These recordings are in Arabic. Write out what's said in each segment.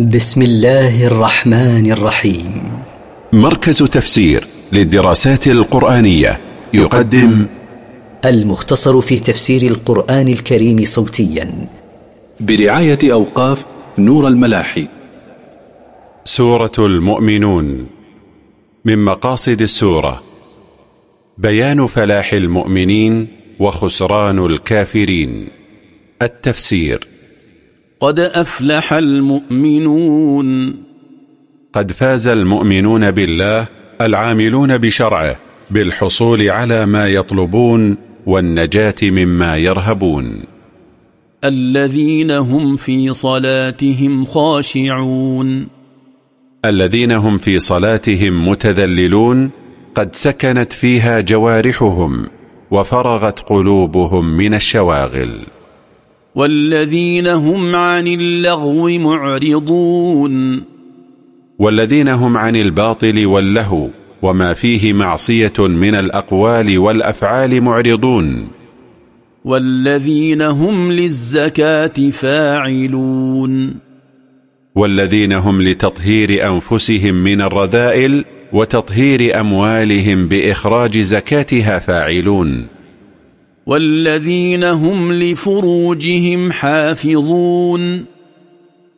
بسم الله الرحمن الرحيم. مركز تفسير للدراسات القرآنية يقدم المختصر في تفسير القرآن الكريم صوتيا. برعاية أوقاف نور الملاحي. سورة المؤمنون. من مقاصد السورة بيان فلاح المؤمنين وخسران الكافرين. التفسير قد أفلح المؤمنون. قد فاز المؤمنون بالله العاملون بشرعه بالحصول على ما يطلبون والنجاة مما يرهبون. الذين هم في صلاتهم خاشعون. الذين هم في صلاتهم متذللون قد سكنت فيها جوارحهم وفرغت قلوبهم من الشواغل. والذين هم عن اللغو معرضون. والذين هم عن الباطل واللهو وما فيه معصية من الأقوال والأفعال معرضون. والذين هم للزكاة فاعلون. والذين هم لتطهير أنفسهم من الرذائل وتطهير أموالهم بإخراج زكاتها فاعلون. والذين هم لفروجهم حافظون.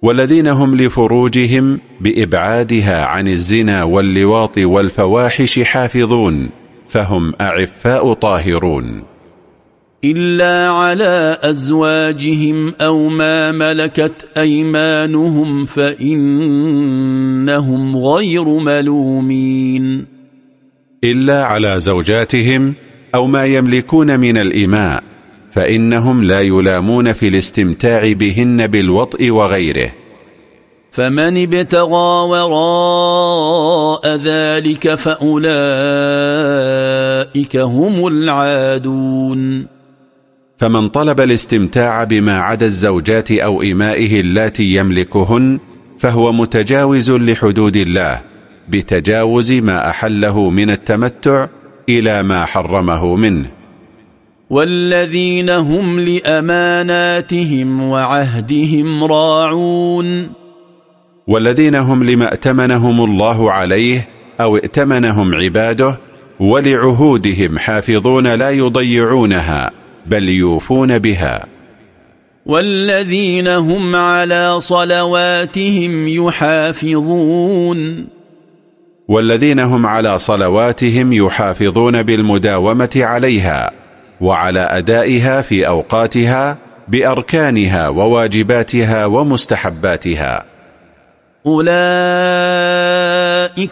والذين هم لفروجهم بإبعادها عن الزنا واللواط والفواحش حافظون فهم أعفاء طاهرون. إلا على أزواجهم أو ما ملكت أيمانهم فإنهم غير ملومين. إلا على زوجاتهم أو ما يملكون من الإماء فإنهم لا يلامون في الاستمتاع بهن بالوطء وغيره. فمن ابتغى وراء ذلك فأولئك هم العادون. فمن طلب الاستمتاع بما عدا الزوجات أو إمائه اللاتي يملكهن فهو متجاوز لحدود الله بتجاوز ما أحله من التمتع إلى ما حرمه منه. والذين هم لأماناتهم وعهدهم راعون. والذين هم لما ائتمنهم الله عليه أو ائتمنهم عباده ولعهودهم حافظون لا يضيعونها بل يوفون بها. والذين هم على صلواتهم يحافظون. والذين هم على صلواتهم يحافظون بالمداومة عليها وعلى أدائها في أوقاتها بأركانها وواجباتها ومستحباتها. أولئك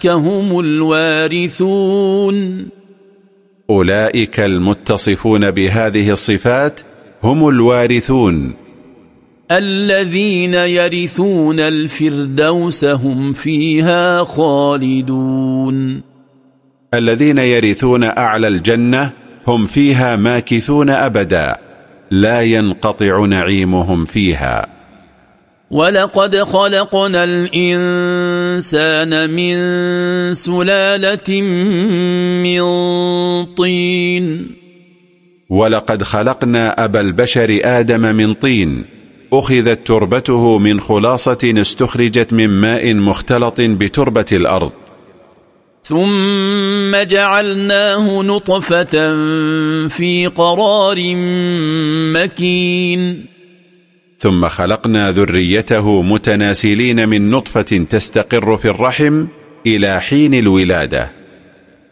هم الوارثون. أولئك المتصفون بهذه الصفات هم الوارثون. الذين يرثون الفردوس هم فيها خالدون. الذين يرثون أعلى الجنة هم فيها ماكثون أبدا لا ينقطع نعيمهم فيها. ولقد خلقنا الإنسان من سلالة من طين. ولقد خلقنا أبا البشر آدم من طين أخذت تربته من خلاصة استخرجت من ماء مختلط بتربة الأرض. ثم جعلناه نطفة في قرار مكين. ثم خلقنا ذريته متناسلين من نطفة تستقر في الرحم إلى حين الولادة.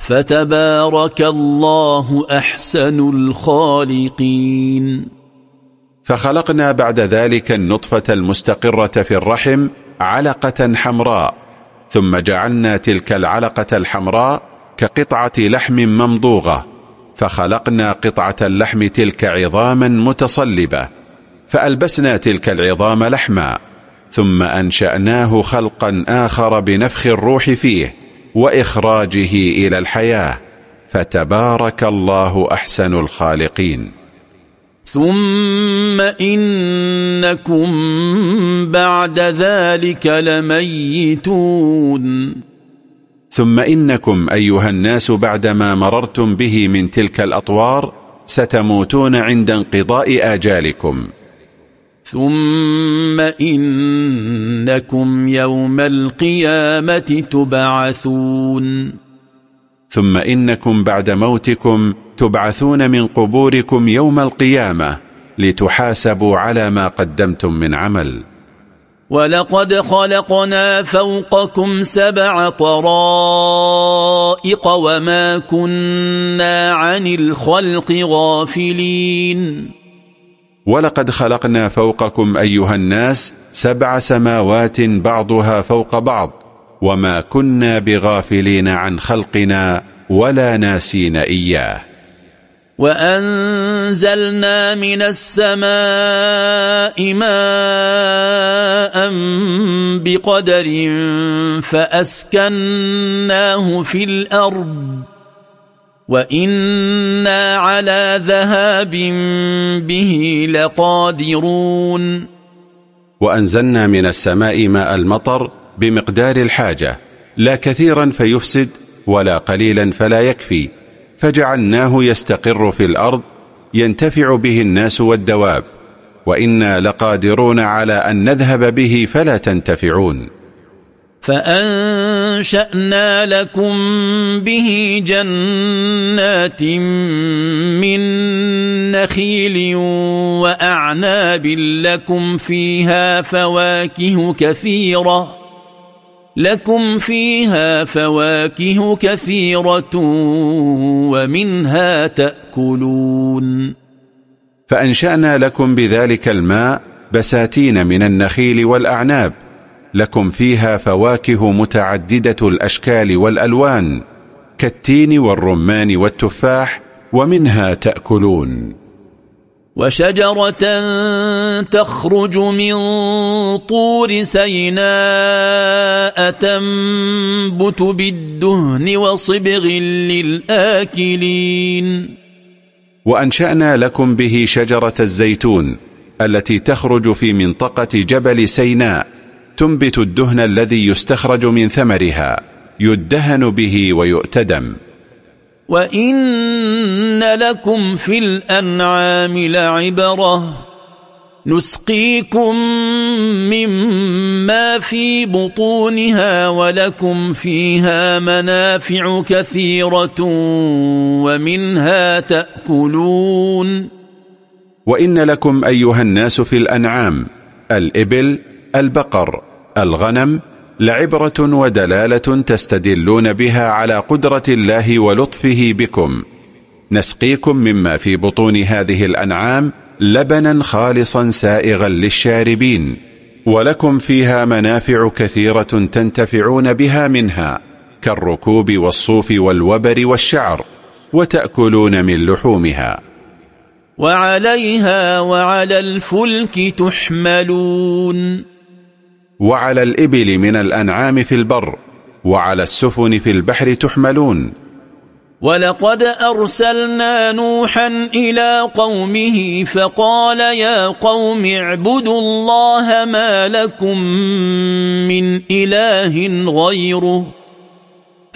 فتبارك الله أحسن الخالقين. فخلقنا بعد ذلك النطفة المستقرة في الرحم علقة حمراء ثم جعلنا تلك العلقة الحمراء كقطعة لحم ممضوغة فخلقنا قطعة اللحم تلك عظاما متصلبة فألبسنا تلك العظام لحما ثم أنشأناه خلقا آخر بنفخ الروح فيه وإخراجه إلى الحياة فتبارك الله أحسن الخالقين. ثم إنكم بعد ذلك لميتون. ثم إنكم أيها الناس بعدما مررتم به من تلك الأطوار ستموتون عند انقضاء آجالكم. ثم إنكم يوم القيامة تبعثون. ثم إنكم بعد موتكم تبعثون من قبوركم يوم القيامة لتحاسبوا على ما قدمتم من عمل. ولقد خلقنا فوقكم سبع طرائق وما كنا عن الخلق غافلين. ولقد خلقنا فوقكم أيها الناس سبع سماوات بعضها فوق بعض وما كنا بغافلين عن خلقنا ولا ناسين إياه. وأنزلنا من السماء ماء بقدر فأسكناه في الأرض. وإنا على ذهاب به لقادرون وأنزلنا من السماء ماء المطر بمقدار الحاجة لا كثيرا فيفسد ولا قليلا فلا يكفي. فجعلناه يستقر في الأرض ينتفع به الناس والدواب. وإنا لقادرون على أن نذهب به فلا تنتفعون. فأنشأنا لكم به جنات من نخيل وأعناب لكم فيها فواكه كثيرة لكم فيها فواكه كثيرة ومنها تأكلون فأنشأنا لكم بذلك الماء بساتين من النخيل والأعناب لكم فيها فواكه متعددة الأشكال والألوان كالتين والرمان والتفاح ومنها تأكلون. وشجرة تخرج من طور سيناء تنبت بالدهن وصبغ للآكلين. وأنشأنا لكم به شجرة الزيتون التي تخرج في منطقة جبل سيناء تنبت الدهن الذي يستخرج من ثمرها يدهن به ويؤتدم. وإن لكم في الأنعام لعبرة نسقيكم مما في بطونها ولكم فيها منافع كثيرة ومنها تأكلون. وإن لكم أيها الناس في الأنعام الإبل البقر. الغنم لعبرة ودلالة تستدلون بها على قدرة الله ولطفه بكم. نسقيكم مما في بطون هذه الأنعام لبنا خالصا سائغا للشاربين ولكم فيها منافع كثيرة تنتفعون بها منها كالركوب والصوف والوبر والشعر وتأكلون من لحومها. وعليها وعلى الفلك تحملون. وعلى الإبل من الأنعام في البر وعلى السفن في البحر تحملون. ولقد أرسلنا نوحا إلى قومه فقال يا قوم اعبدوا الله ما لكم من إله غيره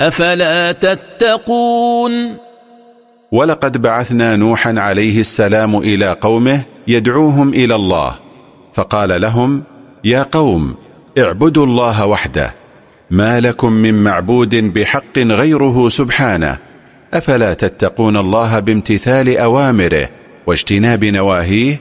أفلا تتقون؟ ولقد بعثنا نوحا عليه السلام إلى قومه يدعوهم إلى الله فقال لهم يا قوم اعبدوا الله وحده. ما لكم من معبود بحق غيره سبحانه. أفلا تتقون الله بامتثال أوامره واجتناب نواهيه؟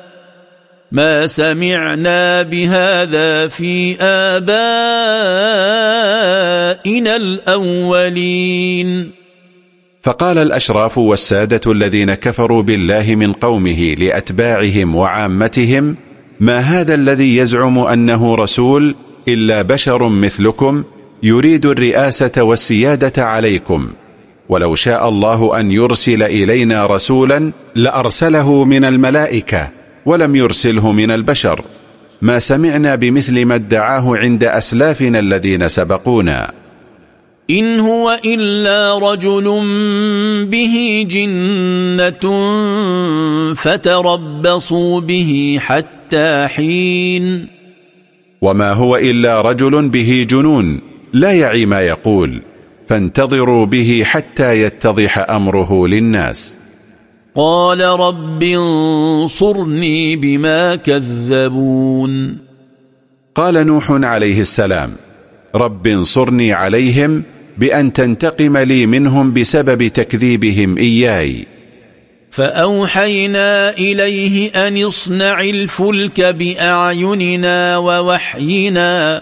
ما سمعنا بهذا في آبائنا الأولين. فقال الأشراف والسادة الذين كفروا بالله من قومه لأتباعهم وعامتهم ما هذا الذي يزعم أنه رسول إلا بشر مثلكم يريد الرئاسة والسيادة عليكم؟ ولو شاء الله أن يرسل إلينا رسولا لأرسله من الملائكة ولم يرسله من البشر. ما سمعنا بمثل ما ادعاه عند أسلافنا الذين سبقونا. إن هو إلا رجل به جنة فتربصوا به حتى حين. وما هو إلا رجل به جنون. لا يعي ما يقول. فانتظروا به حتى يتضح أمره للناس. قال رب انصرني بما كذبون. قال نوح عليه السلام رب انصرني عليهم بأن تنتقم لي منهم بسبب تكذيبهم إياي. فأوحينا إليه أن اصنع الفلك بأعيننا ووحينا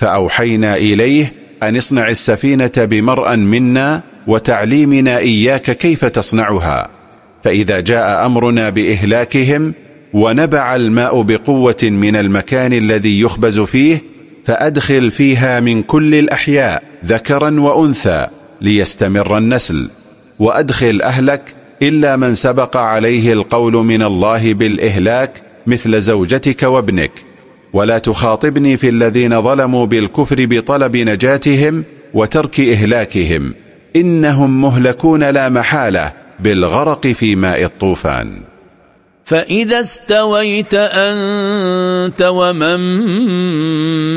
فأوحينا إليه أن اصنع السفينة بمرأ منا وتعليمنا إياك كيف تصنعها. فإذا جاء أمرنا بإهلاكهم ونبع الماء بقوة من المكان الذي يخبز فيه فأدخل فيها من كل الأحياء ذكرا وأنثى ليستمر النسل. وأدخل أهلك إلا من سبق عليه القول من الله بالإهلاك مثل زوجتك وابنك. ولا تخاطبني في الذين ظلموا بالكفر بطلب نجاتهم وترك إهلاكهم. إنهم مهلكون لا محالة بالغرق في ماء الطوفان. فإذا استويت أنت ومن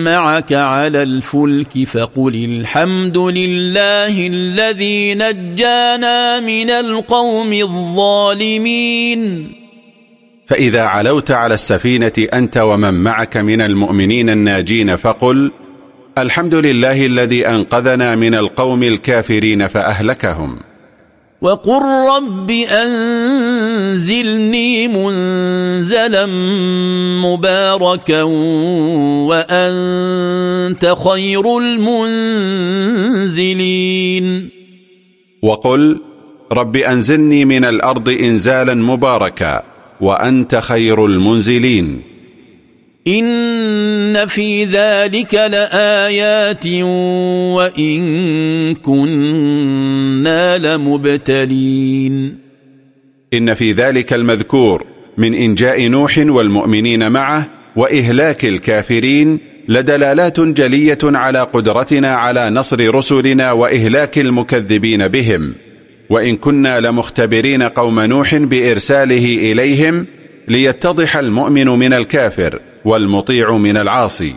معك على الفلك فقل الحمد لله الذي نجانا من القوم الظالمين. فإذا علوت على السفينة أنت ومن معك من المؤمنين الناجين فقل الحمد لله الذي أنقذنا من القوم الكافرين فأهلكهم. وقل رب أنزلني منزلا مباركا وأنت خير المنزلين. وقل رب أنزلني من الأرض إنزالا مباركا وأنت خير المنزلين. إن في ذلك لآيات وإن كنا لمبتلين. إن في ذلك المذكور من إنجاء نوح والمؤمنين معه وإهلاك الكافرين لدلالات جلية على قدرتنا على نصر رسلنا وإهلاك المكذبين بهم. وإن كنا لمختبرين قوم نوح بإرساله إليهم ليتضح المؤمن من الكافر والمطيع من العاصي.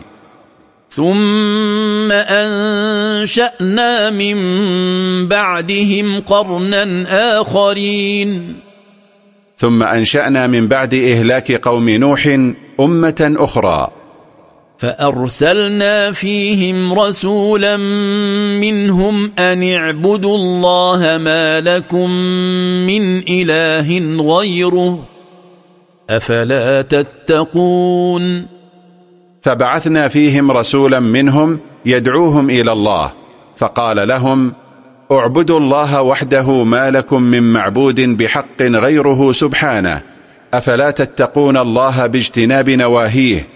ثم أنشأنا من بعدهم قرنا آخرين. ثم أنشأنا من بعد إهلاك قوم نوح أمة أخرى. فأرسلنا فيهم رسولا منهم أن اعبدوا الله ما لكم من إله غيره أفلا تتقون فبعثنا فيهم رسولا منهم يدعوهم إلى الله فقال لهم اعبدوا الله وحده ما لكم من معبود بحق غيره سبحانه أفلا تتقون الله باجتناب نواهيه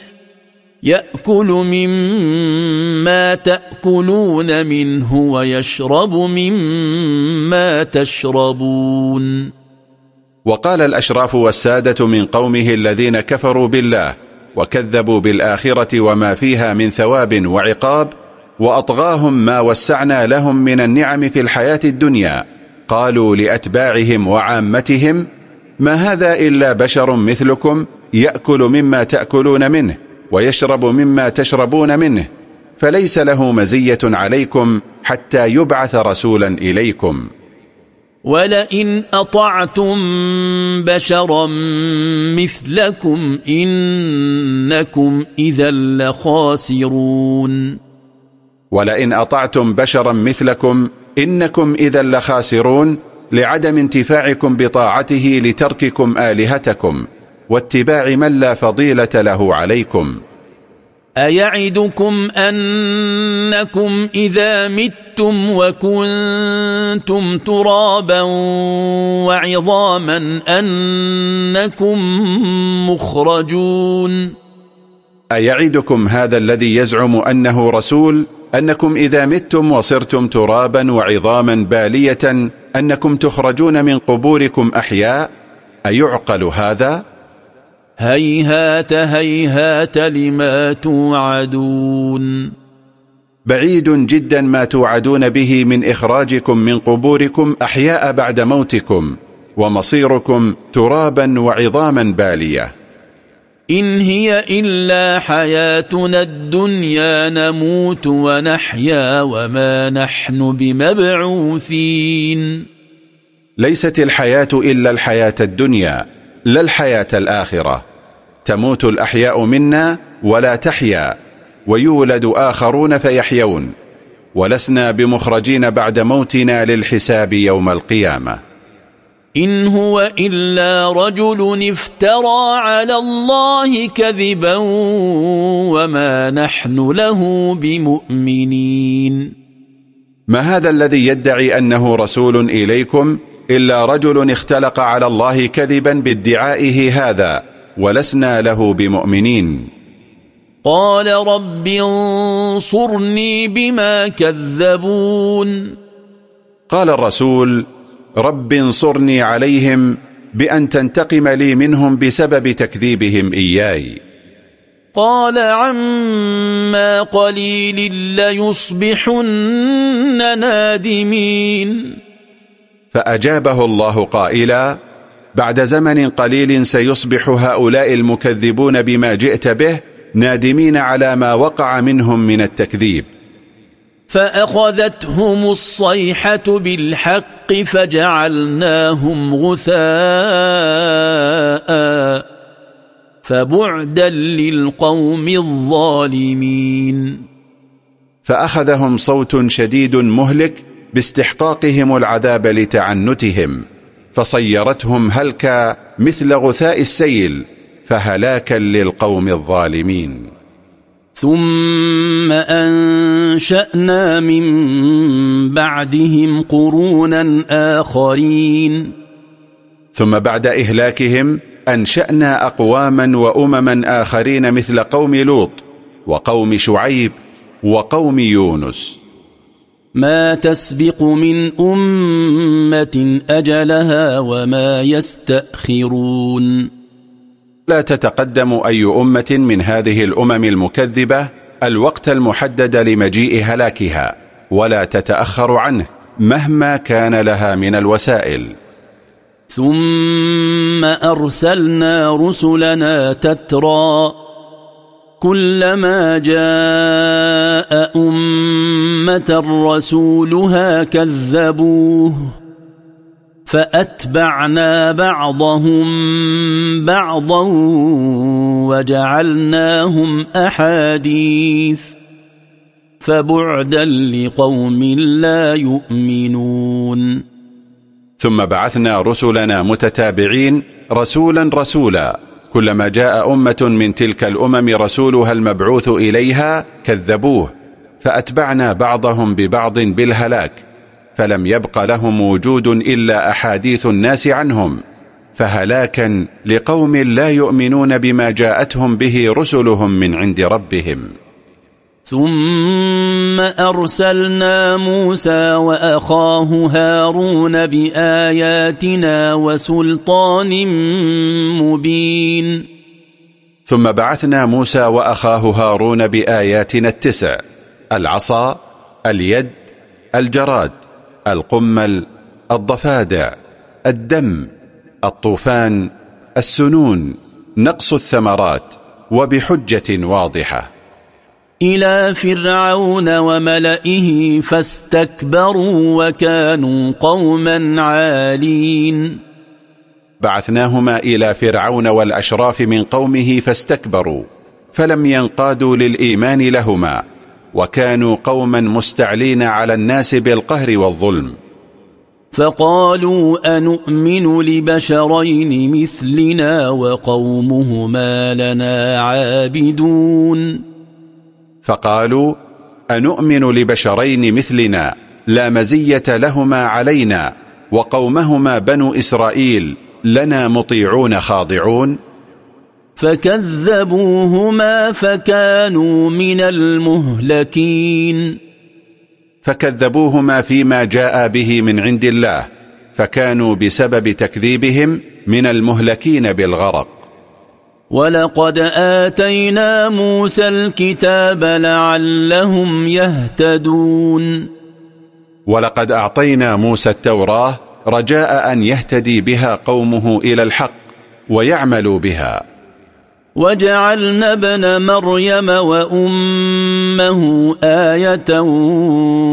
يأكل مما تأكلون منه ويشرب مما تشربون. وقال الأشراف والسادة من قومه الذين كفروا بالله وكذبوا بالآخرة وما فيها من ثواب وعقاب وأطغاهم ما وسعنا لهم من النعم في الحياة الدنيا. قالوا لأتباعهم وعامتهم ما هذا إلا بشر مثلكم يأكل مما تأكلون منه ويشرب مما تشربون منه فليس له مزية عليكم حتى يبعث رسولا إليكم. ولئن أطعتم بشرا مثلكم إنكم إذا لخاسرون. ولئن أطعتم بشرا مثلكم إنكم إذا لخاسرون لعدم انتفاعكم بطاعته لترككم آلهتكم. واتباع من لا فضيلة له عليكم. أيعدكم أنكم إذا متم وكنتم ترابا وعظاما أنكم مخرجون؟ أيعدكم هذا الذي يزعم أنه رسول؟ أنكم إذا متم وصرتم ترابا وعظاما بالية أنكم تخرجون من قبوركم أحياء؟ أيعقل هذا؟ هيهات هيهات لما توعدون. بعيد جدا ما توعدون به من إخراجكم من قبوركم أحياء بعد موتكم ومصيركم ترابا وعظاما بالية. إن هي إلا حياتنا الدنيا نموت ونحيا وما نحن بمبعوثين. ليست الحياة إلا الحياة الدنيا لا الحياة الآخرة. تموت الأحياء منا ولا تحيا ويولد آخرون فيحيون. ولسنا بمخرجين بعد موتنا للحساب يوم القيامة. إن هو إلا رجل افترى على الله كذبا وما نحن له بمؤمنين. ما هذا الذي يدعي أنه رسول إليكم؟ إلا رجل اختلق على الله كذبا بادعائه هذا ولسنا له بمؤمنين. قال رب انصرني بما كذبون. قال الرسول رب انصرني عليهم بأن تنتقم لي منهم بسبب تكذيبهم إياي. قال عما قليل ليصبحن نادمين. فأجابه الله قائلا بعد زمن قليل سيصبح هؤلاء المكذبون بما جئت به نادمين على ما وقع منهم من التكذيب. فأخذتهم الصيحة بالحق فجعلناهم غثاء فبعدا للقوم الظالمين. فأخذهم صوت شديد مهلك باستحقاقهم العذاب لتعنتهم فصيرتهم هلكا مثل غثاء السيل فهلاكا للقوم الظالمين. ثم أنشأنا من بعدهم قرونا آخرين. ثم بعد إهلاكهم أنشأنا أقواما وأمما آخرين مثل قوم لوط وقوم شعيب وقوم يونس. ما تسبق من أمة أجلها وما يستأخرون. لا تتقدم أي أمة من هذه الأمم المكذبة الوقت المحدد لمجيء هلاكها ولا تتأخر عنه مهما كان لها من الوسائل. ثم أرسلنا رسلنا تترى كلما جاء أمة رسولها كذبوه فأتبعنا بعضهم بعضا وجعلناهم أحاديث فبعدا لقوم لا يؤمنون ثم بعثنا رسلنا متتابعين رسولا رسولا كلما جاء أمة من تلك الأمم رسولها المبعوث إليها كذبوه. فأتبعنا بعضهم ببعض بالهلاك فلم يبق لهم وجود إلا أحاديث الناس عنهم فهلاكا لقوم لا يؤمنون بما جاءتهم به رسلهم من عند ربهم. ثم أرسلنا موسى وأخاه هارون بآياتنا وسلطان مبين. ثم بعثنا موسى وأخاه هارون بآياتنا التسع. العصا اليد الجراد القمل الضفادع الدم الطوفان السنون نقص الثمرات وبحجة واضحة. إلى فرعون وملئه فاستكبروا وكانوا قوما عالين. بعثناهما إلى فرعون والأشراف من قومه فاستكبروا فلم ينقادوا للإيمان لهما. وكانوا قوما مستعلين على الناس بالقهر والظلم. فقالوا أنؤمن لبشرين مثلنا وقومهما لنا عابدون. فقالوا أنؤمن لبشرين مثلنا لا مزية لهما علينا وقومهما بنو إسرائيل لنا مطيعون خاضعون. فكذبوهما فكانوا من المهلكين. فكذبوهما فيما جاء به من عند الله فكانوا بسبب تكذيبهم من المهلكين بالغرق. ولقد آتينا موسى الكتاب لعلهم يهتدون. ولقد أعطينا موسى التوراة رجاء أن يهتدي بها قومه إلى الحق ويعملوا بها. وجعلنا ابن مريم وأمه آية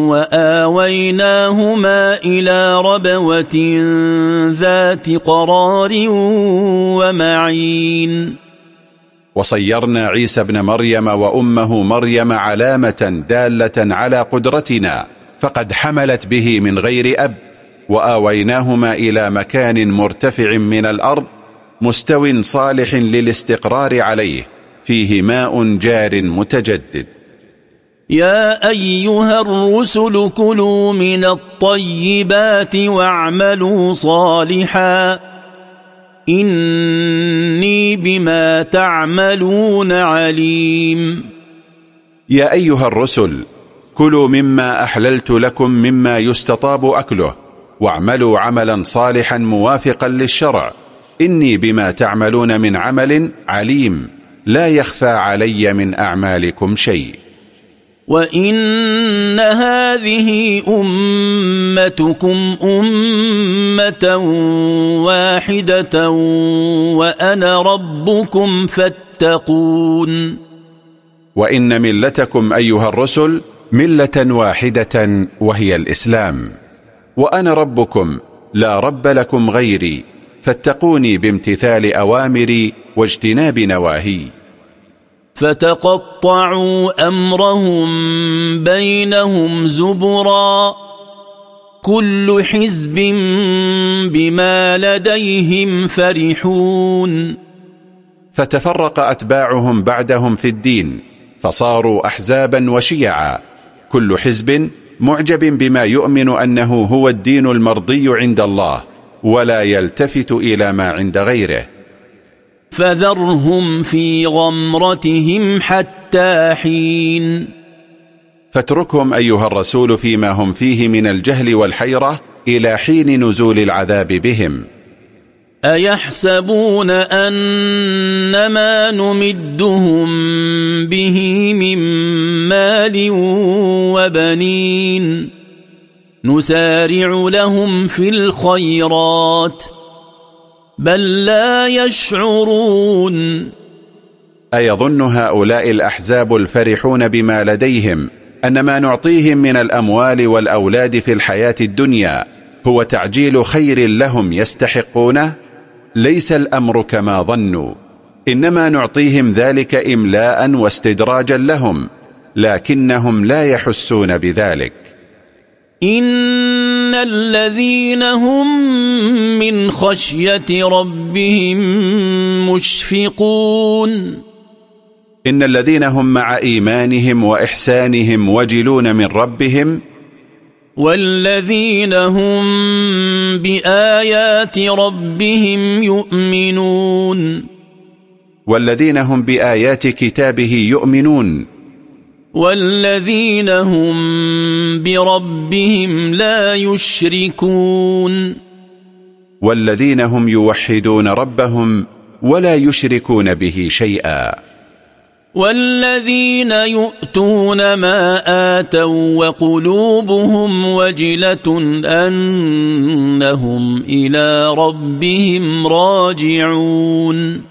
وآويناهما إلى ربوة ذات قرار ومعين. وصيرنا عيسى ابن مريم وأمه مريم علامة دالة على قدرتنا فقد حملت به من غير أب وآويناهما إلى مكان مرتفع من الأرض مستو صالح للاستقرار عليه فيه ماء جار متجدد. يا أيها الرسل كلوا من الطيبات واعملوا صالحا. إني بما تعملون عليم. يا أيها الرسل كلوا مما أحللت لكم مما يستطاب أكله واعملوا عملا صالحا موافقا للشرع. إني بما تعملون من عمل عليم لا يخفى علي من أعمالكم شيء. وإن هذه أمتكم أمة واحدة وأنا ربكم فاتقون. وإن ملتكم أيها الرسل ملة واحدة وهي الإسلام. وأنا ربكم لا رب لكم غيري فاتقوني بامتثال أوامري واجتناب نواهي. فتقطعوا أمرهم بينهم زبرا. كل حزب بما لديهم فرحون. فتفرق أتباعهم بعدهم في الدين فصاروا أحزابا وشيعا. كل حزب معجب بما يؤمن أنه هو الدين المرضي عند الله. ولا يلتفت إلى ما عند غيره. فذرهم في غمرتهم حتى حين. فاتركهم أيها الرسول فيما هم فيه من الجهل والحيرة إلى حين نزول العذاب بهم. أيحسبون أن ما نمدهم به من مال وبنين؟ نسارع لهم في الخيرات بل لا يشعرون. أيظن هؤلاء الأحزاب الفرحون بما لديهم أن ما نعطيهم من الأموال والأولاد في الحياة الدنيا هو تعجيل خير لهم يستحقونه ليس الأمر كما ظنوا. إنما نعطيهم ذلك إملاء واستدراجا لهم لكنهم لا يحسون بذلك. إن الذين هم من خشية ربهم مشفقون إن الذين هم مع إيمانهم وإحسانهم وجلون من ربهم والذين هم بآيات ربهم يؤمنون والذين هم بآيات كتابه يؤمنون والذين هم بربهم لا يشركون. والذين هم يوحدون ربهم ولا يشركون به شيئا. والذين يؤتون ما آتوا وقلوبهم وجلة أنهم إلى ربهم راجعون.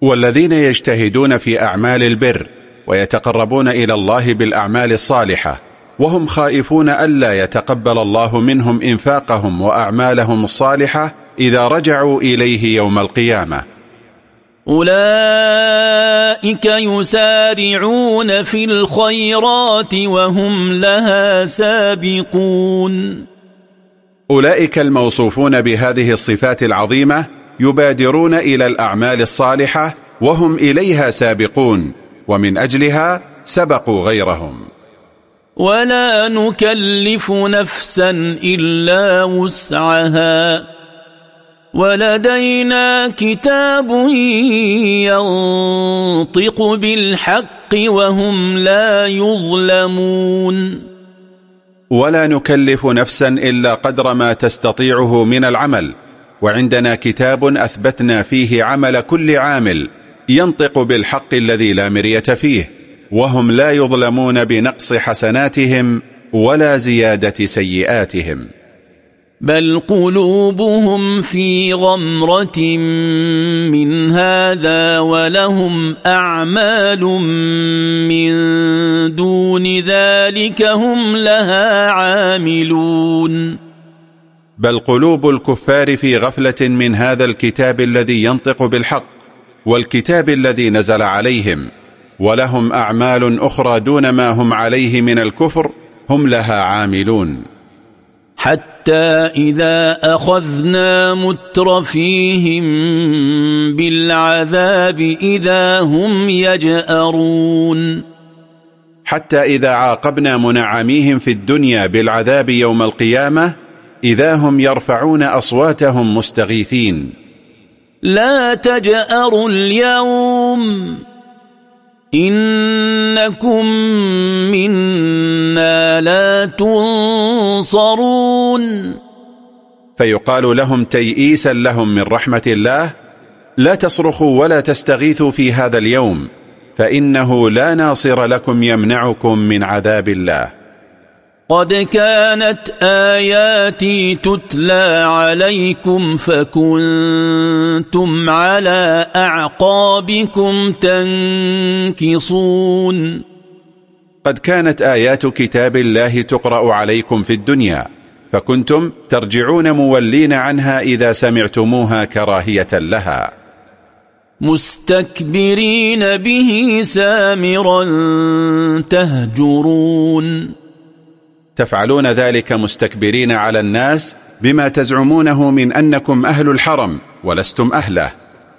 والذين يجتهدون في أعمال البر ويتقربون إلى الله بالأعمال الصالحة وهم خائفون ألا يتقبل الله منهم إنفاقهم وأعمالهم الصالحة إذا رجعوا إليه يوم القيامة. أولئك يسارعون في الخيرات وهم لها سابقون. أولئك الموصوفون بهذه الصفات العظيمة يبادرون إلى الأعمال الصالحة وهم إليها سابقون. ومن أجلها سبقوا غيرهم. ولا نكلف نفسا إلا وسعها. ولدينا كتاب ينطق بالحق وهم لا يظلمون. ولا نكلف نفسا إلا قدر ما تستطيعه من العمل وعندنا كتاب أثبتنا فيه عمل كل عامل ينطق بالحق الذي لا مرية فيه وهم لا يظلمون بنقص حسناتهم ولا زيادة سيئاتهم. بل قلوبهم في غمرة من هذا ولهم أعمال من دون ذلك هم لها عاملون. بل قلوب الكفار في غفلة من هذا الكتاب الذي ينطق بالحق والكتاب الذي نزل عليهم ولهم أعمال أخرى دون ما هم عليه من الكفر هم لها عاملون. حتى إذا أخذنا مترفيهم بالعذاب إذا هم يجأرون. حتى إذا عاقبنا منعميهم في الدنيا بالعذاب يوم القيامة إذا هم يرفعون أصواتهم مستغيثين. لا تجأروا اليوم. إنكم منا لا تنصرون. فيقال لهم تيئيسا لهم من رحمة الله لا تصرخوا ولا تستغيثوا في هذا اليوم فإنه لا ناصر لكم يمنعكم من عذاب الله. قد كانت آياتي تتلى عليكم فكنتم على أعقابكم تنكصون. قد كانت آيات كتاب الله تقرأ عليكم في الدنيا فكنتم ترجعون مولين عنها إذا سمعتموها كراهية لها. مستكبرين به سامرا تهجرون. تفعلون ذلك مستكبرين على الناس بما تزعمونه من أنكم أهل الحرم ولستم أهله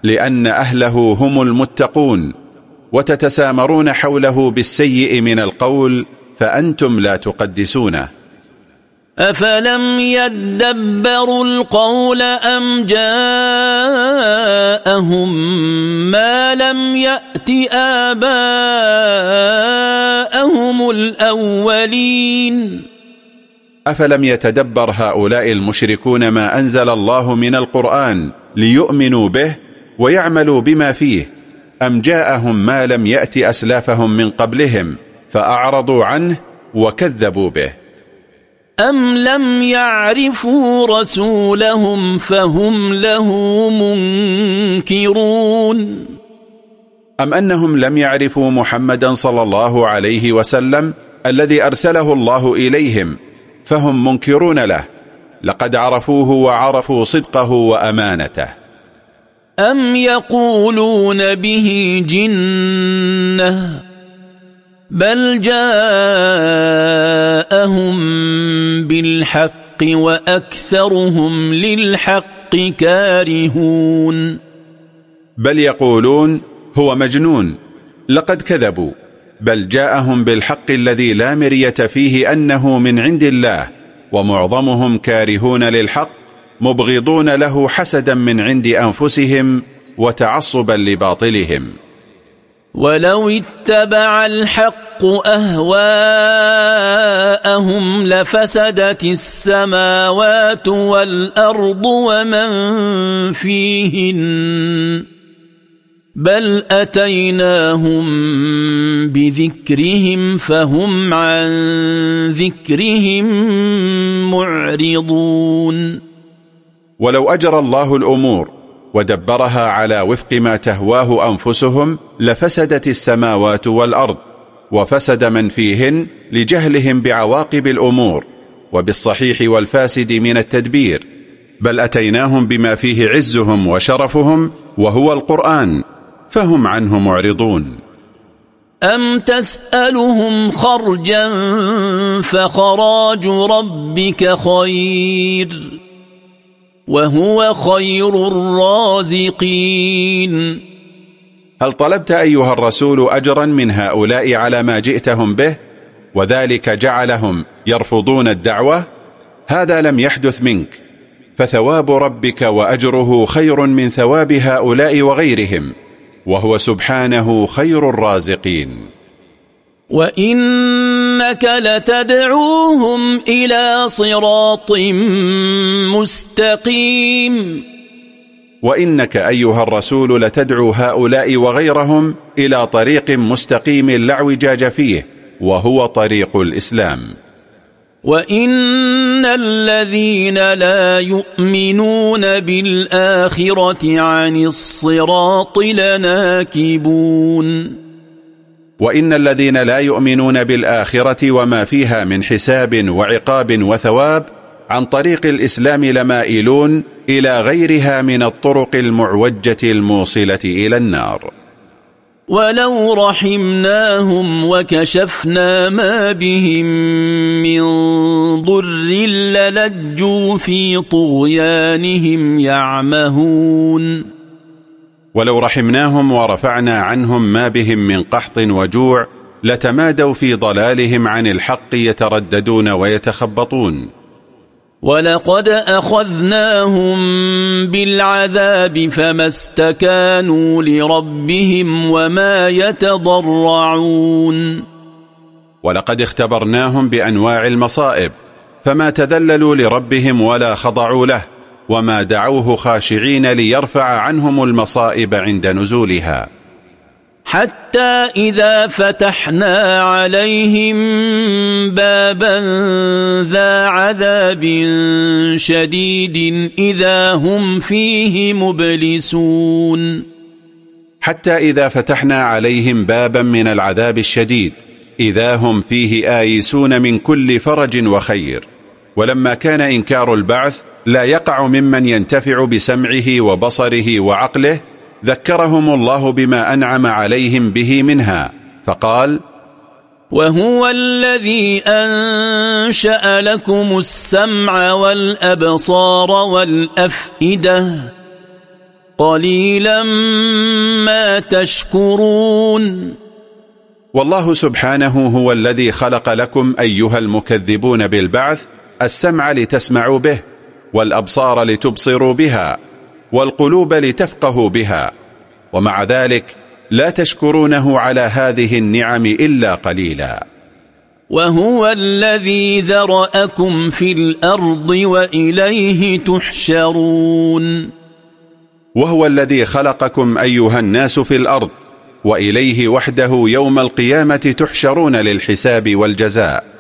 لأن أهله هم المتقون وتتسامرون حوله بالسيء من القول فأنتم لا تقدسونه. أفلم يدبروا القول أم جاءهم ما لم يأت آباءهم الأولين أفلم يتدبر هؤلاء المشركون ما أنزل الله من القرآن ليؤمنوا به ويعملوا بما فيه أم جاءهم ما لم يأت أسلافهم من قبلهم فأعرضوا عنه وكذبوا به أم لم يعرفوا رسولهم فهم له منكرون أم أنهم لم يعرفوا محمدا صلى الله عليه وسلم الذي أرسله الله إليهم فهم منكرون له. لقد عرفوه وعرفوا صدقه وأمانته. أم يقولون به جنة بل جاءهم بالحق وأكثرهم للحق كارهون. بل يقولون هو مجنون لقد كذبوا بل جاءهم بالحق الذي لا مرية فيه أنه من عند الله ومعظمهم كارهون للحق مبغضون له حسدا من عند أنفسهم وتعصبا لباطلهم. ولو اتبع الحق اهواءهم لفسدت السماوات والارض ومن فيهن بل اتيناهم بذكرهم فهم عن ذكرهم معرضون ولو اجرى الله الأمور ودبرها على وفق ما تهواه أنفسهم لفسدت السماوات والأرض وفسد من فيهن لجهلهم بعواقب الأمور وبالصحيح والفاسد من التدبير بل أتيناهم بما فيه عزهم وشرفهم وهو القرآن فهم عنه معرضون. أم تسألهم خرجا فخراج ربك خير؟ وهو خير الرازقين. هل طلبت أيها الرسول أجرا من هؤلاء على ما جئتهم به وذلك جعلهم يرفضون الدعوة؟ هذا لم يحدث منك فثواب ربك وأجره خير من ثواب هؤلاء وغيرهم وهو سبحانه خير الرازقين. وانك لتدعوهم إلى صراط مستقيم. وانك ايها الرسول لتدعو هؤلاء وغيرهم إلى طريق مستقيم لا اعوجاج فيه وهو طريق الاسلام. وان الذين لا يؤمنون بالاخره عن الصراط لناكبون. وإن الذين لا يؤمنون بالآخرة وما فيها من حساب وعقاب وثواب عن طريق الإسلام لمائلون إلى غيرها من الطرق المعوجة الموصلة إلى النار. ولو رحمناهم وكشفنا ما بهم من ضر للجوا في طغيانهم يعمهون. ولو رحمناهم ورفعنا عنهم ما بهم من قحط وجوع لتمادوا في ضلالهم عن الحق يترددون ويتخبطون. ولقد أخذناهم بالعذاب فما استكانوا لربهم وما يتضرعون. ولقد اختبرناهم بأنواع المصائب فما تذللوا لربهم ولا خضعوا له. وما دعوه خاشعين ليرفع عنهم المصائب عند نزولها. حتى إذا فتحنا عليهم بابا ذا عذاب شديد إذا هم فيه مبلسون. حتى إذا فتحنا عليهم بابا من العذاب الشديد إذا هم فيه آيسون من كل فرج وخير. ولما كان إنكار البعث لا يقع ممن ينتفع بسمعه وبصره وعقله ذكرهم الله بما أنعم عليهم به منها فقال وهو الذي أنشأ لكم السمع والأبصار والأفئدة. قليلا ما تشكرون. والله سبحانه هو الذي خلق لكم أيها المكذبون بالبعث السمع لتسمعوا به والأبصار لتبصروا بها والقلوب لتفقهوا بها. ومع ذلك لا تشكرونه على هذه النعم إلا قليلا. وهو الذي ذرأكم في الأرض وإليه تحشرون. وهو الذي خلقكم أيها الناس في الأرض وإليه وحده يوم القيامة تحشرون للحساب والجزاء.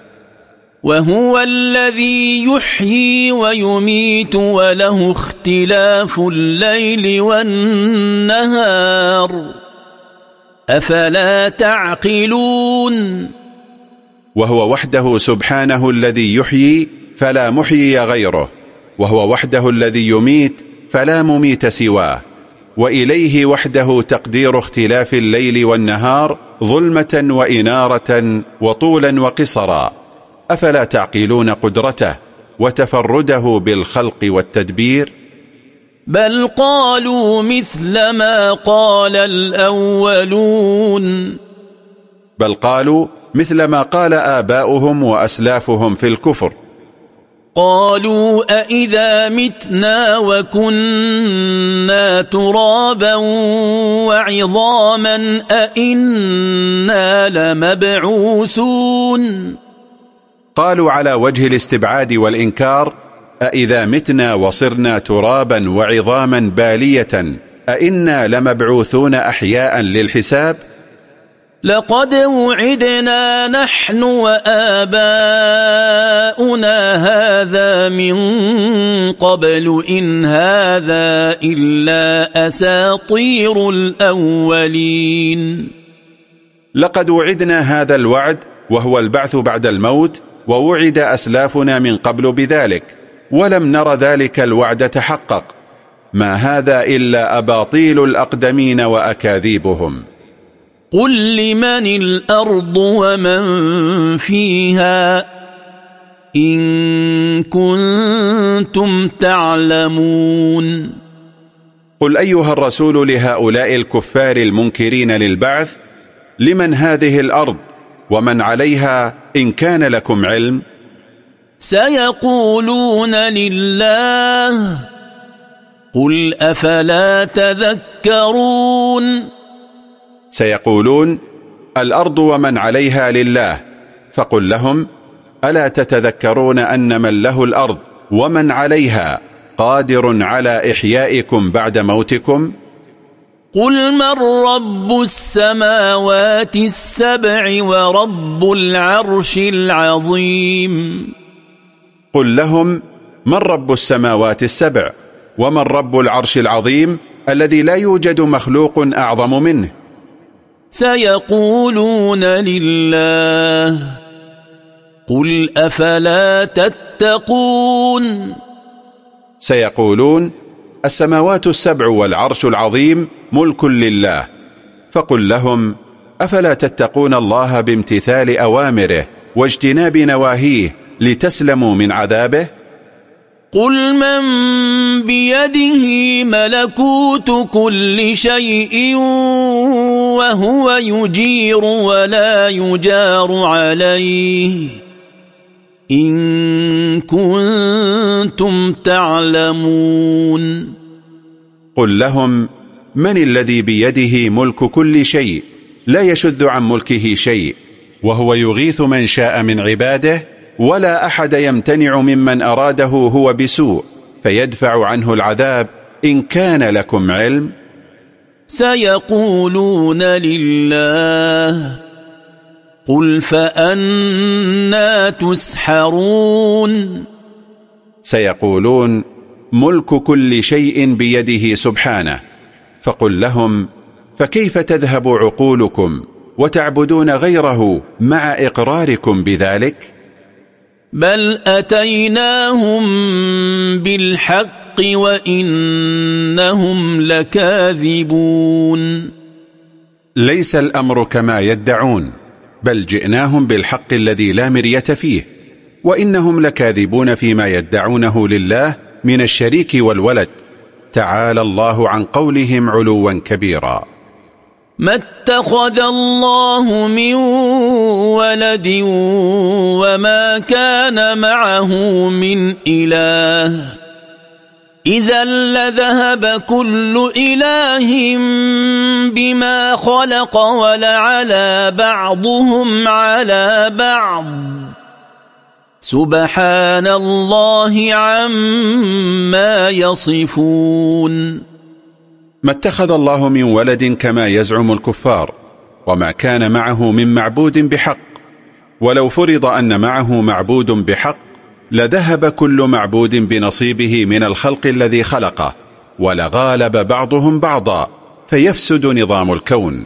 وهو الذي يحيي ويميت وله اختلاف الليل والنهار. أفلا تعقلون؟ وهو وحده سبحانه الذي يحيي فلا محيي غيره. وهو وحده الذي يميت فلا مميت سواه. وإليه وحده تقدير اختلاف الليل والنهار ظلمة وإنارة وطولا وقصرا. أفلا تعقلون قدرته وتفرده بالخلق والتدبير؟ بل قالوا مثل ما قال الأولون. بل قالوا مثل ما قال آباؤهم وأسلافهم في الكفر. قالوا أإذا متنا وكنا ترابا وعظاما أإنا لمبعوثون. قالوا على وجه الاستبعاد والإنكار أإذا متنا وصرنا ترابا وعظاما بالية أئنا لمبعوثون أحياء للحساب؟ لقد وعدنا نحن وآباؤنا هذا من قبل إن هذا إلا أساطير الأولين لقد وعدنا هذا الوعد وهو البعث بعد الموت ووعد أسلافنا من قبل بذلك ولم نر ذلك الوعد تحقق. ما هذا إلا أباطيل الأقدمين وأكاذيبهم. قل لمن الأرض ومن فيها؟ إن كنتم تعلمون. قل أيها الرسول لهؤلاء الكفار المنكرين للبعث لمن هذه الأرض؟ ومن عليها إن كان لكم علم سيقولون لله قل أفلا تذكرون سيقولون الأرض ومن عليها لله فقل لهم ألا تتذكرون أن من له الأرض ومن عليها قادر على إحيائكم بعد موتكم قل من رب السماوات السبع ورب العرش العظيم قل لهم من رب السماوات السبع ومن رب العرش العظيم الذي لا يوجد مخلوق أعظم منه. سيقولون لله قل أفلا تتقون سيقولون السماوات السبع والعرش العظيم ملك لله. فقل لهم أفلا تتقون الله بامتثال أوامره واجتناب نواهيه لتسلموا من عذابه؟ قل من بيده ملكوت كل شيء وهو يجير ولا يجار عليه. إن كنتم تعلمون. قل لهم من الذي بيده ملك كل شيء لا يشذ عن ملكه شيء وهو يغيث من شاء من عباده ولا أحد يمتنع ممن أراده هو بسوء فيدفع عنه العذاب إن كان لكم علم. سيقولون لله قل فأنا تسحرون سيقولون ملك كل شيء بيده سبحانه. فقل لهم فكيف تذهب عقولكم وتعبدون غيره مع إقراركم بذلك؟ بل أتيناهم بالحق وإنهم لكاذبون. ليس الأمر كما يدعون. بل جئناهم بالحق الذي لا مرية فيه وإنهم لكاذبون فيما يدعونه لله من الشريك والولد. تعالى الله عن قولهم علوا كبيرا. ما اتخذ الله من ولد وما كان معه من إله. إذا لذهب كل إله بما خلق ولعلى بعضهم على بعض. سبحان الله عما يصفون. ما اتخذ الله من ولد كما يزعم الكفار وما كان معه من معبود بحق ولو فرض أن معه معبود بحق لذهب كل معبود بنصيبه من الخلق الذي خلقه ولغالب بعضهم بعضا فيفسد نظام الكون.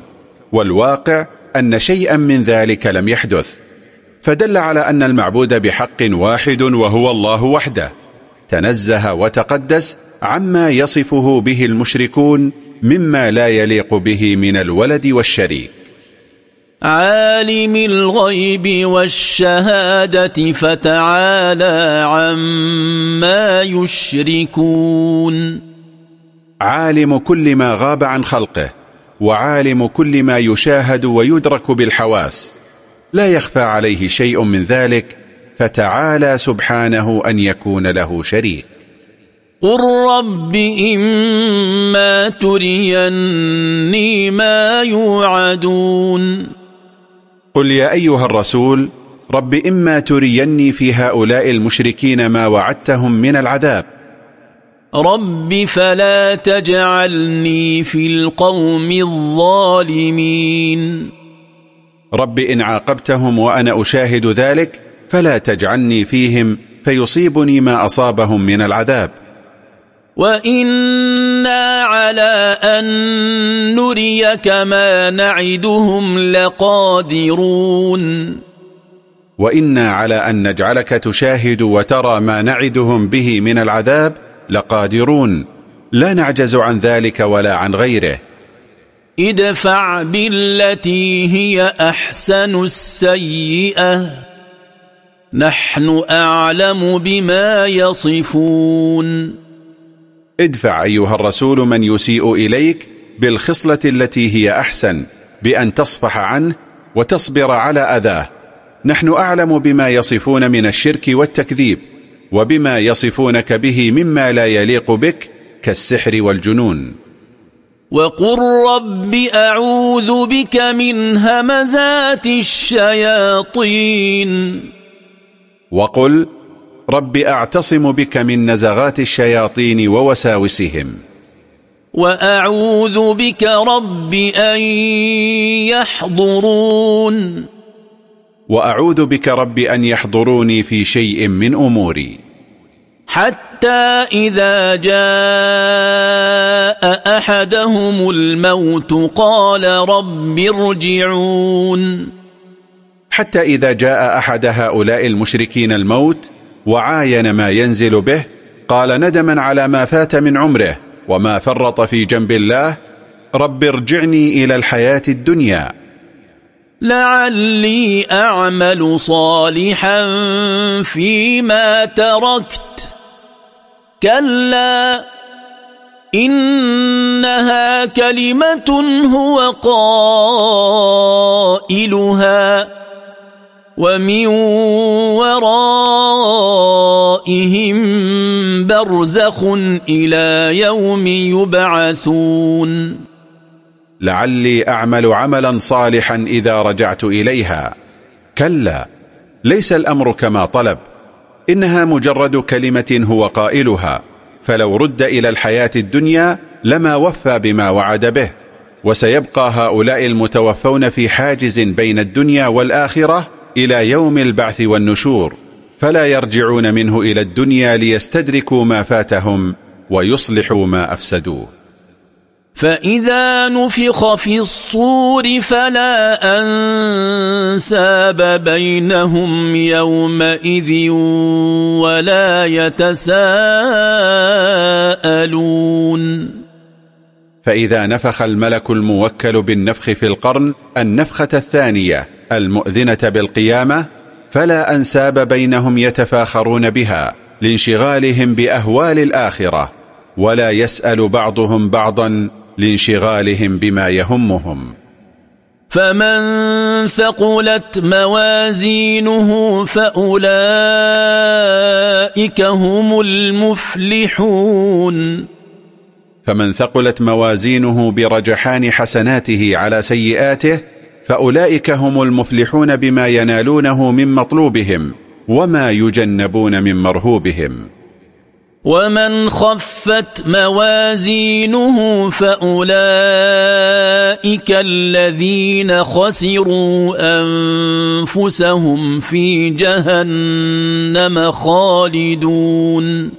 والواقع أن شيئا من ذلك لم يحدث. فدل على أن المعبود بحق واحد وهو الله وحده. تنزه وتقدس عما يصفه به المشركون مما لا يليق به من الولد والشريك. عالم الغيب والشهادة فتعالى عما يشركون. عالم كل ما غاب عن خلقه وعالم كل ما يشاهد ويدرك بالحواس. لا يخفى عليه شيء من ذلك فتعالى سبحانه أن يكون له شريك. قل رب إما تريني ما يوعدون. قل يا أيها الرسول رب إما تريني في هؤلاء المشركين ما وعدتهم من العذاب. رب فلا تجعلني في القوم الظالمين. رب إن عاقبتهم وأنا أشاهد ذلك فلا تجعلني فيهم فيصيبني ما أصابهم من العذاب. وإنا على أن نريك ما نعدهم لقادرون وإنا على أن نجعلك تشاهد وترى ما نعدهم به من العذاب لقادرون لا نعجز عن ذلك ولا عن غيره. ادفع بالتي هي أحسن السيئة نحن أعلم بما يصفون ادفع أيها الرسول من يسيء إليك بالخصلة التي هي أحسن بأن تصفح عنه وتصبر على أذاه. نحن أعلم بما يصفون من الشرك والتكذيب وبما يصفونك به مما لا يليق بك كالسحر والجنون. وقل رب أعوذ بك من همزات الشياطين. وقل رب أعتصم بك من نزغات الشياطين ووساوسهم. وأعوذ بك رب أن يحضرون. وأعوذ بك رب أن يحضروني في شيء من أموري. حتى إذا جاء أحدهم الموت قال رب ارجعون. حتى إذا جاء أحد هؤلاء المشركين الموت وعاين ما ينزل به قال ندما على ما فات من عمره وما فرط في جنب الله رب ارجعني إلى الحياة الدنيا. لعلي أعمل صالحا فيما تركت. كلا إنها كلمة هو قائلها. ومن ورائهم برزخ إلى يوم يبعثون. لعلي أعمل عملا صالحا إذا رجعت إليها. كلا ليس الأمر كما طلب. إنها مجرد كلمة هو قائلها. فلو رد إلى الحياة الدنيا لما وفى بما وعد به. وسيبقى هؤلاء المتوفون في حاجز بين الدنيا والآخرة إلى يوم البعث والنشور فلا يرجعون منه إلى الدنيا ليستدركوا ما فاتهم ويصلحوا ما أفسدوه. فإذا نفخ في الصور فلا أنساب بينهم يومئذ ولا يتساءلون. فإذا نفخ الملك الموكل بالنفخ في القرن النفخة الثانية المؤذنة بالقيامة فلا أنساب بينهم يتفاخرون بها لانشغالهم بأهوال الآخرة ولا يسأل بعضهم بعضا لانشغالهم بما يهمهم. فمن ثقلت موازينه فأولئك هم المفلحون. فمن ثقلت موازينه برجحان حسناته على سيئاته فأولئك هم المفلحون بما ينالونه من مطلوبهم وما يجنبون من مرهوبهم. ومن خفت موازينه فأولئك الذين خسروا أنفسهم في جهنم خالدون.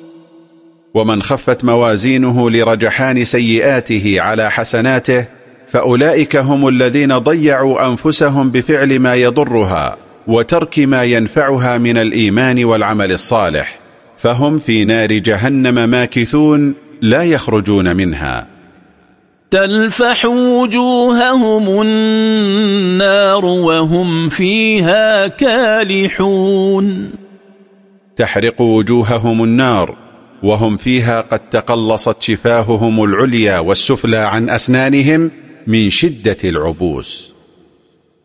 ومن خفت موازينه لرجحان سيئاته على حسناته فأولئك هم الذين ضيعوا أنفسهم بفعل ما يضرها وترك ما ينفعها من الإيمان والعمل الصالح فهم في نار جهنم ماكثون لا يخرجون منها. تلفح وجوههم النار وهم فيها كالحون. تحرق وجوههم النار وهم فيها قد تقلصت شفاههم العليا والسفلى عن أسنانهم من شدة العبوس.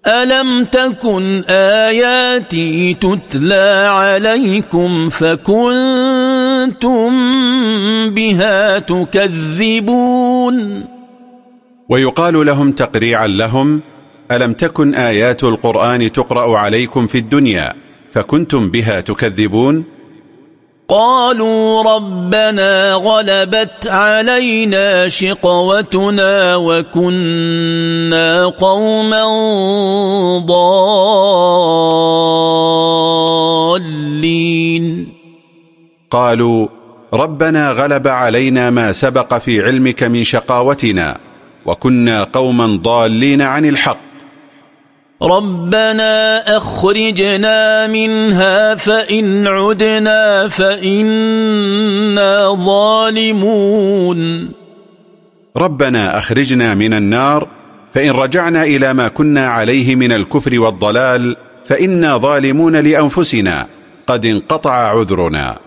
ألم تكن آياتي تتلى عليكم فكنتم بها تكذبون؟ ويقال لهم تقريعا لهم ألم تكن آيات القرآن تقرأ عليكم في الدنيا فكنتم بها تكذبون؟ قالوا ربنا غلبت علينا شقوتنا وكنا قوما ضالين. قالوا ربنا غلب علينا ما سبق في علمك من شقاوتنا وكنا قوما ضالين عن الحق. ربنا أخرجنا منها فإن عدنا فإنا ظالمون. ربنا أخرجنا من النار فإن رجعنا إلى ما كنا عليه من الكفر والضلال فإنا ظالمون لأنفسنا قد انقطع عذرنا.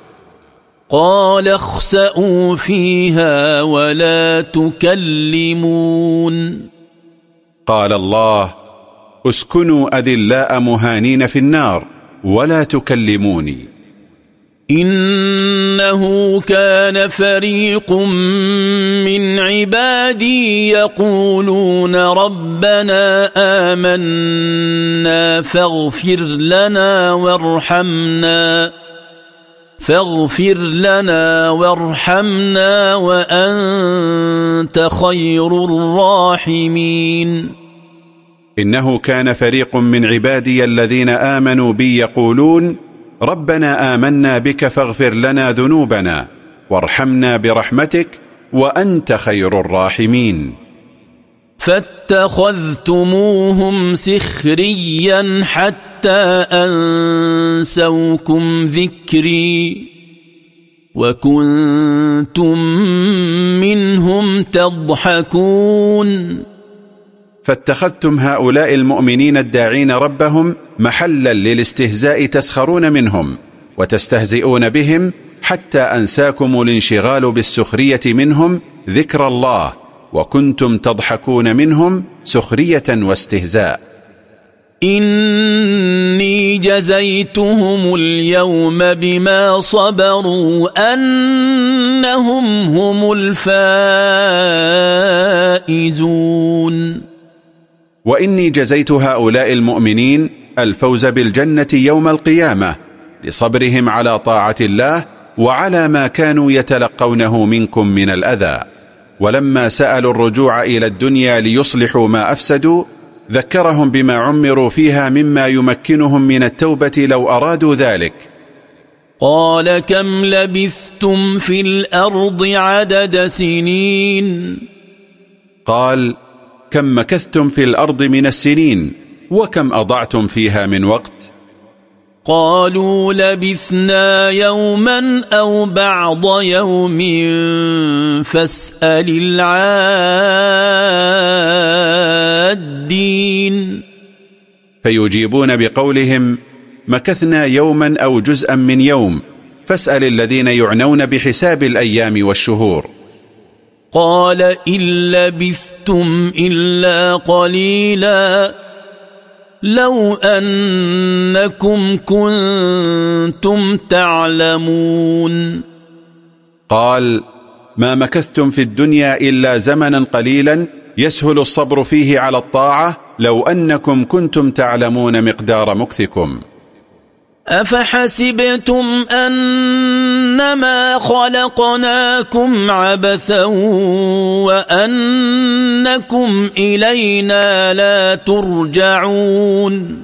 قال اخسأوا فيها ولا تكلمون. قال الله اسكنوا أذلاء مهانين في النار ولا تكلموني. إنه كان فريق من عبادي يقولون ربنا آمنا فاغفر لنا وارحمنا فاغفر لنا وارحمنا وأنت خير الراحمين. إنه كان فريق من عبادي الذين آمنوا بي يقولون ربنا آمنا بك فاغفر لنا ذنوبنا وارحمنا برحمتك وأنت خير الراحمين. فاتخذتموهم سخريا حتى أنسوكم ذكري وكنتم منهم تضحكون. فاتخذتم هؤلاء المؤمنين الداعين ربهم محلا للاستهزاء تسخرون منهم وتستهزئون بهم حتى أنساكم الانشغال بالسخرية منهم ذكر الله وكنتم تضحكون منهم سخرية واستهزاء. إني جزيتهم اليوم بما صبروا أنهم هم الفائزون. وإني جزيت هؤلاء المؤمنين الفوز بالجنة يوم القيامة لصبرهم على طاعة الله وعلى ما كانوا يتلقونه منكم من الأذى. ولما سألوا الرجوع إلى الدنيا ليصلحوا ما أفسدوا ذكرهم بما عمروا فيها مما يمكنهم من التوبة لو أرادوا ذلك. قال كم لبثتم في الأرض عدد سنين؟ قال كم مكثتم في الأرض من السنين وكم أضعتم فيها من وقت؟ قالوا لبثنا يوما أو بعض يوم فاسأل العادين. فيجيبون بقولهم مكثنا يوما أو جزءا من يوم فاسأل الذين يعنون بحساب الأيام والشهور. قال إن لبثتم إلا قليلا لو أنكم كنتم تعلمون. قال ما مكثتم في الدنيا إلا زمنا قليلا يسهل الصبر فيه على الطاعة لو أنكم كنتم تعلمون مقدار مكثكم. أفحسبتم أنما خلقناكم عبثا وأنكم إلينا لا ترجعون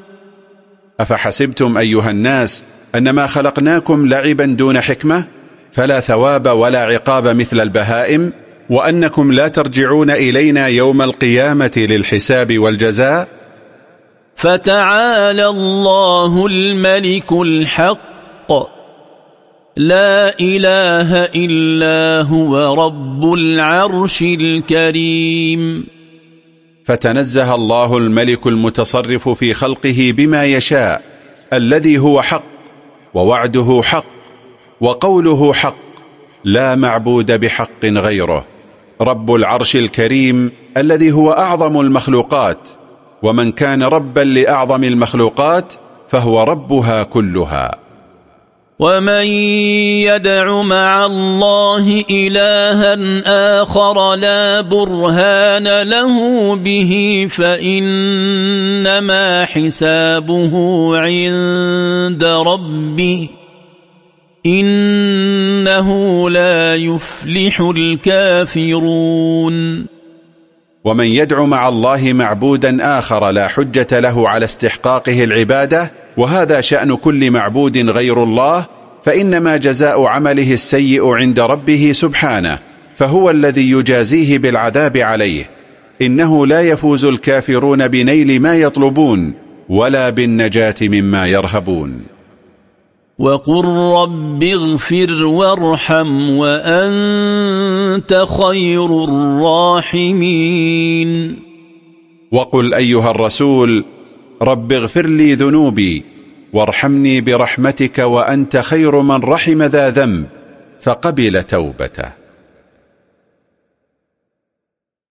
أفحسبتم أيها الناس أنما خلقناكم لعبا دون حكمة فلا ثواب ولا عقاب مثل البهائم وأنكم لا ترجعون إلينا يوم القيامة للحساب والجزاء فتعالى الله الملك الحق. لا إله إلا هو رب العرش الكريم. فتنزه الله الملك المتصرف في خلقه بما يشاء الذي هو حق ووعده حق وقوله حق لا معبود بحق غيره. رب العرش الكريم الذي هو أعظم المخلوقات. ومن كان ربا لأعظم المخلوقات فهو ربها كلها. ومن يدع مع الله إلها آخر لا برهان له به فإنما حسابه عند ربه. إنه لا يفلح الكافرون. ومن يدعو مع الله معبودا آخر لا حجة له على استحقاقه العبادة وهذا شأن كل معبود غير الله فإنما جزاء عمله السيء عند ربه سبحانه فهو الذي يجازيه بالعذاب عليه. إنه لا يفوز الكافرون بنيل ما يطلبون ولا بالنجاة مما يرهبون. وقل رب اغفر وارحم وأنت خير الراحمين. وقل أيها الرسول رب اغفر لي ذنوبي وارحمني برحمتك وأنت خير من رحم ذا ذنب فقبل توبته.